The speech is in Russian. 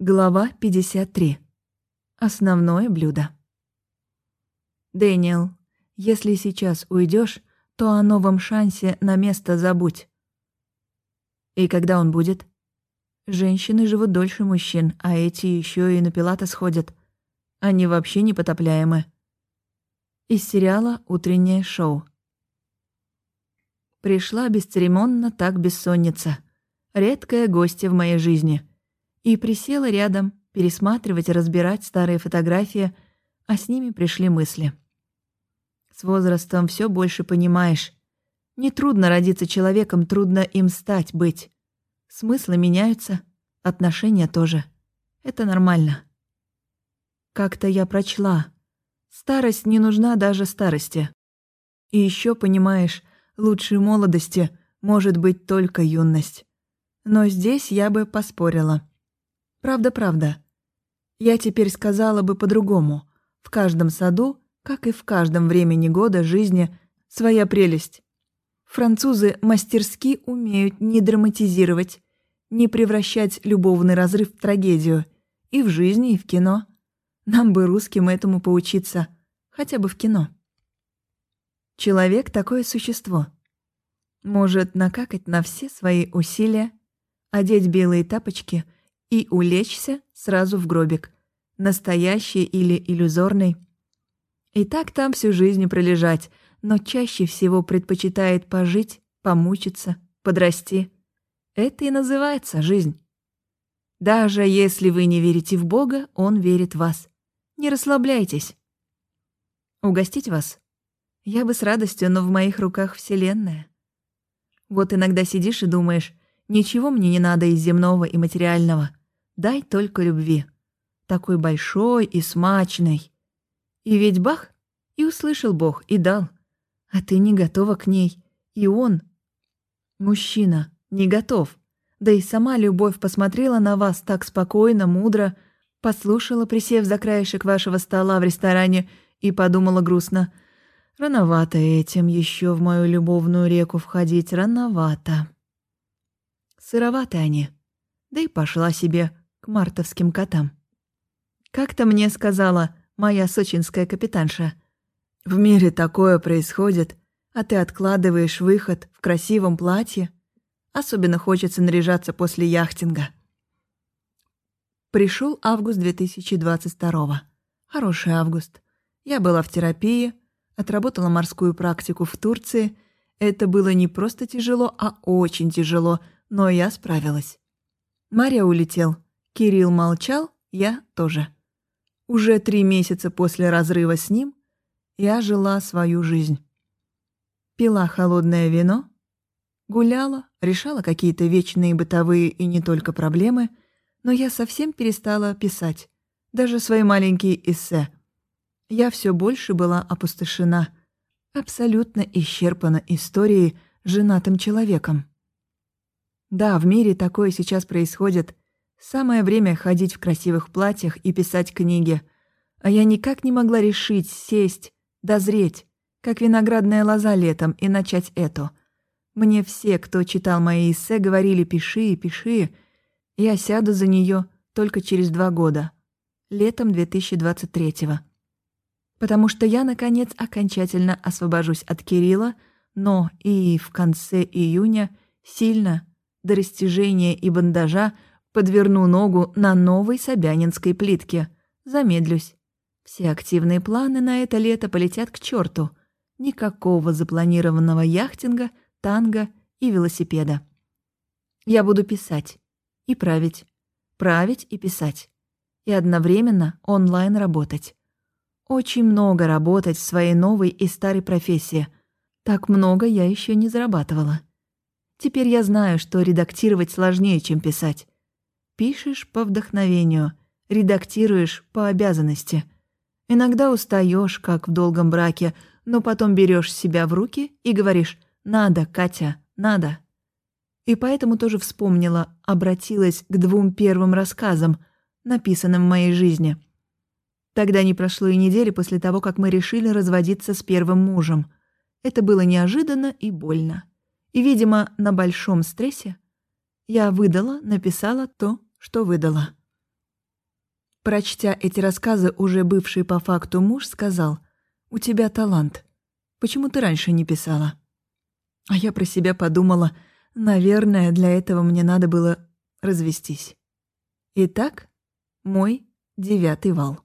Глава 53. Основное блюдо. Дэниел, если сейчас уйдешь, то о новом шансе на место забудь. И когда он будет? Женщины живут дольше мужчин, а эти еще и на пилата сходят. Они вообще непотопляемы. Из сериала «Утреннее шоу». Пришла бесцеремонно так бессонница. Редкая гостья в моей жизни — и присела рядом, пересматривать и разбирать старые фотографии, а с ними пришли мысли. С возрастом все больше понимаешь. Не трудно родиться человеком, трудно им стать, быть. Смыслы меняются, отношения тоже. Это нормально. Как-то я прочла. Старость не нужна даже старости. И еще понимаешь, лучше молодости может быть только юность. Но здесь я бы поспорила. Правда-правда. Я теперь сказала бы по-другому. В каждом саду, как и в каждом времени года жизни, своя прелесть. Французы мастерски умеют не драматизировать, не превращать любовный разрыв в трагедию. И в жизни, и в кино. Нам бы русским этому поучиться. Хотя бы в кино. Человек — такое существо. Может накакать на все свои усилия, одеть белые тапочки — и улечься сразу в гробик, настоящий или иллюзорный. И так там всю жизнь пролежать, но чаще всего предпочитает пожить, помучиться, подрасти. Это и называется жизнь. Даже если вы не верите в Бога, Он верит в вас. Не расслабляйтесь. Угостить вас? Я бы с радостью, но в моих руках Вселенная. Вот иногда сидишь и думаешь, ничего мне не надо из земного и материального. Дай только любви. Такой большой и смачной. И ведь бах, и услышал Бог, и дал. А ты не готова к ней. И он, мужчина, не готов. Да и сама любовь посмотрела на вас так спокойно, мудро, послушала, присев за краешек вашего стола в ресторане, и подумала грустно. Рановато этим еще в мою любовную реку входить, рановато. Сыроваты они. Да и пошла себе мартовским котам. Как-то мне сказала моя сочинская капитанша, «В мире такое происходит, а ты откладываешь выход в красивом платье. Особенно хочется наряжаться после яхтинга». Пришел август 2022 Хороший август. Я была в терапии, отработала морскую практику в Турции. Это было не просто тяжело, а очень тяжело, но я справилась. Мария улетел, Кирилл молчал, я тоже. Уже три месяца после разрыва с ним я жила свою жизнь. Пила холодное вино, гуляла, решала какие-то вечные бытовые и не только проблемы, но я совсем перестала писать, даже свои маленькие эссе. Я все больше была опустошена, абсолютно исчерпана историей женатым человеком. Да, в мире такое сейчас происходит, Самое время ходить в красивых платьях и писать книги. А я никак не могла решить, сесть, дозреть, как виноградная лоза летом, и начать это. Мне все, кто читал мои эссе, говорили «пиши, пиши». Я сяду за нее только через два года, летом 2023-го. Потому что я, наконец, окончательно освобожусь от Кирилла, но и в конце июня сильно, до растяжения и бандажа, Подверну ногу на новой Собянинской плитке. Замедлюсь. Все активные планы на это лето полетят к черту. Никакого запланированного яхтинга, танго и велосипеда. Я буду писать и править. Править и писать. И одновременно онлайн работать. Очень много работать в своей новой и старой профессии. Так много я еще не зарабатывала. Теперь я знаю, что редактировать сложнее, чем писать. Пишешь по вдохновению, редактируешь по обязанности. Иногда устаешь, как в долгом браке, но потом берешь себя в руки и говоришь «надо, Катя, надо». И поэтому тоже вспомнила, обратилась к двум первым рассказам, написанным в моей жизни. Тогда не прошло и недели после того, как мы решили разводиться с первым мужем. Это было неожиданно и больно. И, видимо, на большом стрессе я выдала, написала то, что выдала. Прочтя эти рассказы, уже бывший по факту муж сказал, «У тебя талант. Почему ты раньше не писала?» А я про себя подумала, наверное, для этого мне надо было развестись. Итак, мой девятый вал.